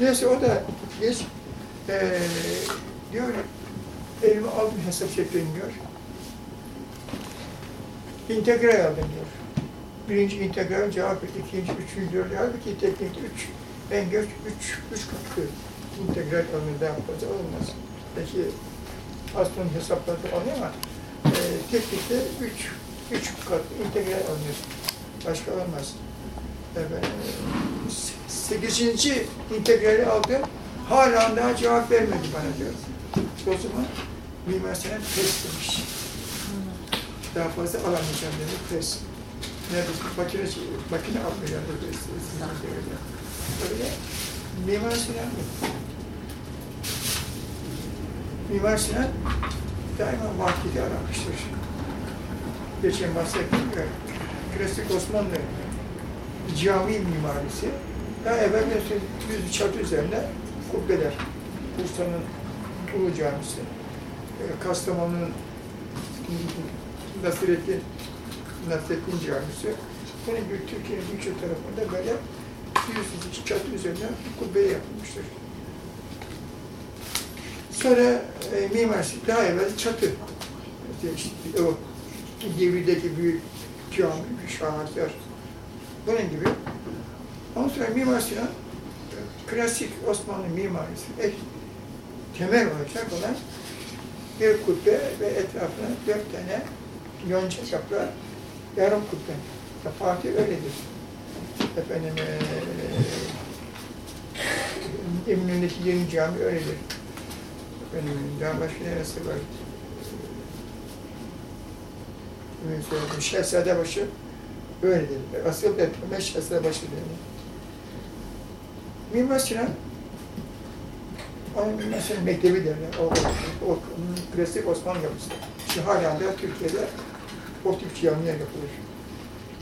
Neyse o da biz ee, diyor elime aldım hesap şeklini diyor. İntegral aldım diyor. Birinci integral cevap verdi, ikinci, üçüncü, dördü. Halbuki teknik üç, en geç üç, üç katı integral alınır, daha fazla alınmaz. Peki astronomi hesapları alıyor ama e, teknikte üç, üç katı integral alınır. Başka olmaz. Efendim, 8. integrali aldım. Hala daha cevap vermedi bana diyor. O zaman Mimar Sinan ters demiş. Daha fazla alamayacağım dedi ters. Neredeyse makine, şey, makine almıyor. Öyle Mimar Sinan mı? Mimar Sinan daima vakti aramıştır. Geçen bahsettim ya, Klasik Osmanlı cami mimarisi daha evvel yüz çatı üzerinde kubbeler. Bursa'nın Ulu Camisi, e, Kastamonu'nun Nasrettin, Nasrettin Camisi. Gibi Türkiye'nin birçok tarafında böyle yüz çatı üzerinde kubbe yapılmıştır. Sonra e, mimarisi daha evvel çatı. İşte, işte, o devirdeki büyük cami, şaheser. Bunun gibi. Ondan sonra Mimar Sinan klasik Osmanlı mimarisi ek, temel olacak olan bir kubbe ve etrafına dört tane yonca yapılan yarım kubbe. Fatih öyledir. Efendim, e, Eminönü'ndeki yeni cami öyledir. Efendim, daha başka neresi var? Şehzadebaşı öyledir. Asıl etmeme Şehzadebaşı denir. Mimar Sinan, onun Mimar Sinan Mektebi derler, o, o, o klasik Osmanlı yapısı. Şu halen de Türkiye'de o tip camiler yapılır.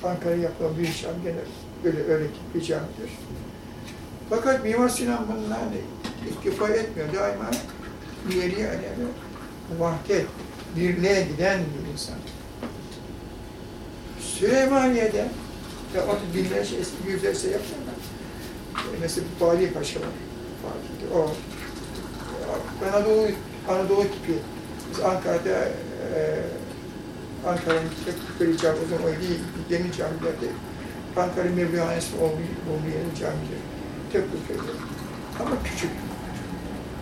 Ankara'ya yapılan bir cami gene öyle, öyle bir camidir. Fakat Mimar Sinan bundan iktifa etmiyor. Daima ileriye önemli. Vahdet, birliğe giden bir insan. Süleymaniye'de ve o binlerce eski yüzlerce yapıyorlar. Mesela Bali Paşa var. O Anadolu, Anadolu tipi. Biz Ankara'da e, Ankara'nın Kırkları Cami, o zaman o değil, yeni camilerde Ankara Mevlihanesi olduğu, olduğu yeni camidir. Tek köyde. Ama küçük.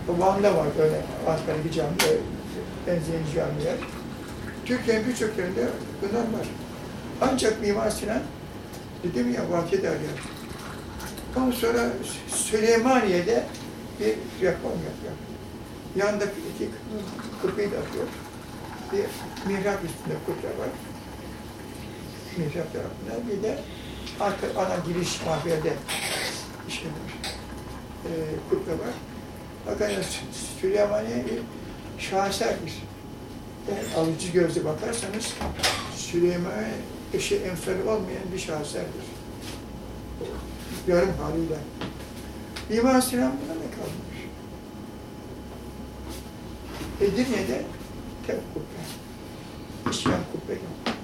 Van'da var böyle Ankara'daki camiler, benzeyen camiler. Türkiye'nin birçok yerinde bunlar var. Ancak Mimar Sinan, dedim ya vakit arıyor. Ondan sonra Süleymaniye'de bir reform yapıyor. Yanında iki kıpıyı da atıyor. Bir mihrap üstünde kubbe var. Mihrap tarafında. Bir de arka, ana giriş mahviyede işte e, kubbe var. Fakat Süleymaniye bir şaheserdir. Yani alıcı gözle bakarsanız Süleymaniye eşi emsali olmayan bir şaheserdir. Yarım haliyle. Mimar Sinan buna ne kalmış? Edirne'de tek kubbe. İsyan kubbe yok.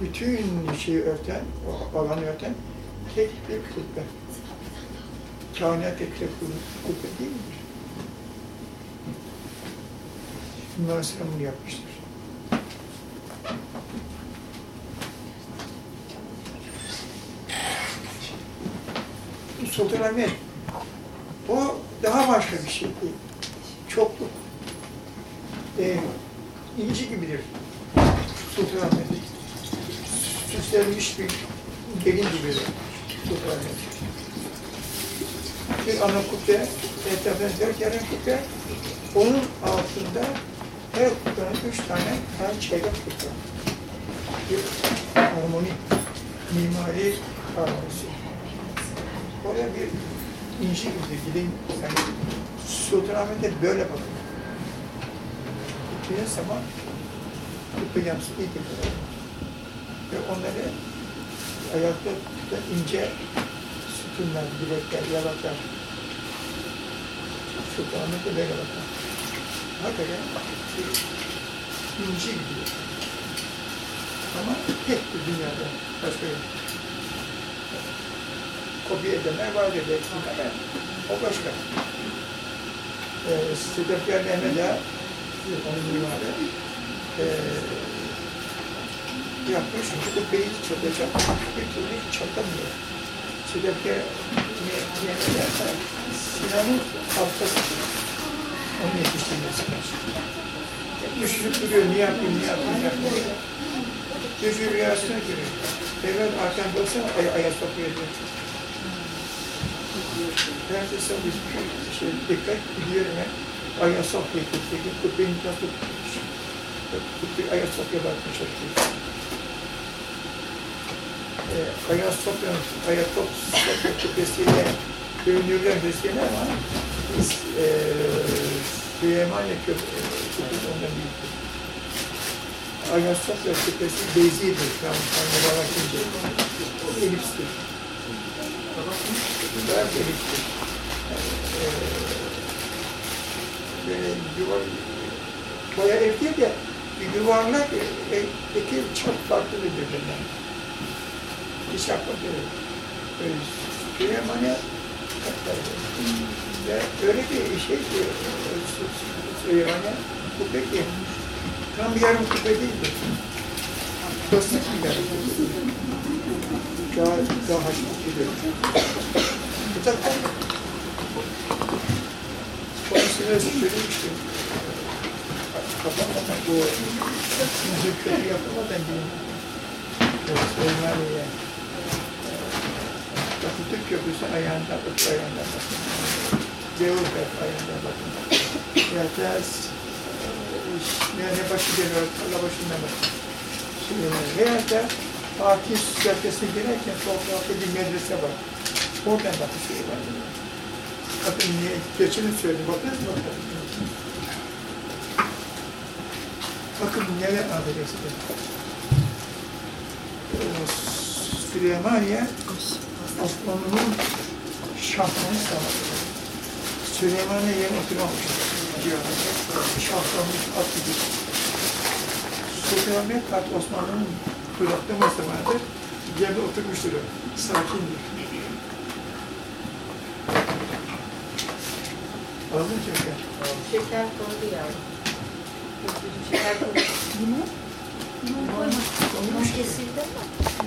Bütün şeyi örten, o alanı örten tek bir kubbe. Kainat tek tek kubbe değil midir? Sinan bunu yapmıştır. Sultanahmet o daha başka bir şey değil. Çokluk. Ee, inci gibidir Sultanahmet. Süslenmiş bir gelin gibidir Sultanahmet. Bir ana kubbe, etrafında dört yarım kubbe, onun altında her kubbenin üç tane her çeyrek kubbe. Bir harmoni, mimari harmonisi. Oraya bir inci gibi gidin, yani Sultanahmet'e böyle bakın. Gittiğiniz zaman kubbe yansıdı gibi. Ve onları ayakta tutan ince sütunlar, bilekler, yalaklar. Sultanahmet'e böyle bakın. Hakikaten inci gibi. Ama tek bir dünyada başka yok. Kopya vardır belki ama o başka. Ee, Sedefkar Mehmet Ağa, onun mimarı, ee, yapmış, bu beyi çatacak, bir türlü çatamıyor. Sedefkar Mehmet Ağa, Sinan'ın haftası, onu yetiştirmesi lazım. Düşünüp duruyor, ne yapayım, ne yapayım, ne yapayım. Gece rüyasına giriyor. Evvel arkan baksana, ay aya sokuyor diyor. Neredeyse bir şey, dikkat gidiyorum ya. Aya sokuyor, tutuyor. Kubbeyi nasıl Kubbeyi aya sokuyor bakmış çocuk. Ee, aya sokuyor, aya top sokuyor kubbesiyle övünürler Hristiyanlar ama biz ee, Süleymaniye Köprüsü ondan büyüktür. Ayasofya Küpesi Beyzi'dir. Tam Tanrı'na bakınca. O elipstir. Beyaz böyle yuvar, boya ev değil de bir yuvarlak e, e, iki çok farklı birbirinden. Hiç. Ee, Süleyman'a öyle bir şey ki Süleyman'a bu peki Tam bir yarım kupe değildi. Basit bir yarım kupe. Daha, daha gibi. Bu da Konusuna söylemiştim. Kapamadan bu köprü yapamadan bir Süleymaniye Atatürk Köprüsü ayağından, öte ayağından bakın. Zeugberg ayağından bakın. Ya da ne başı geliyor, kalla başından bakın. Süleyman. Veya da Fatih Caddesi'ne girerken sol tarafta bir medrese var. Oradan bakın Süleyman. Bakın niye, geçini söyledim, bakınız mı? Bakın neler adresi de. Süleymaniye Osmanlı'nın şahını sağladı. Süleymaniye yeni oturmamış. Şahlanmış at gibi. Sultanahmet Kart Osmanlı'nın kuyruklaması vardır. Yerde oturmuştur o. Sakindir. Aldın şeker? Şeker koydu yavrum. Şeker koydu. Limon? Limon koyma. Limon kesildi ama.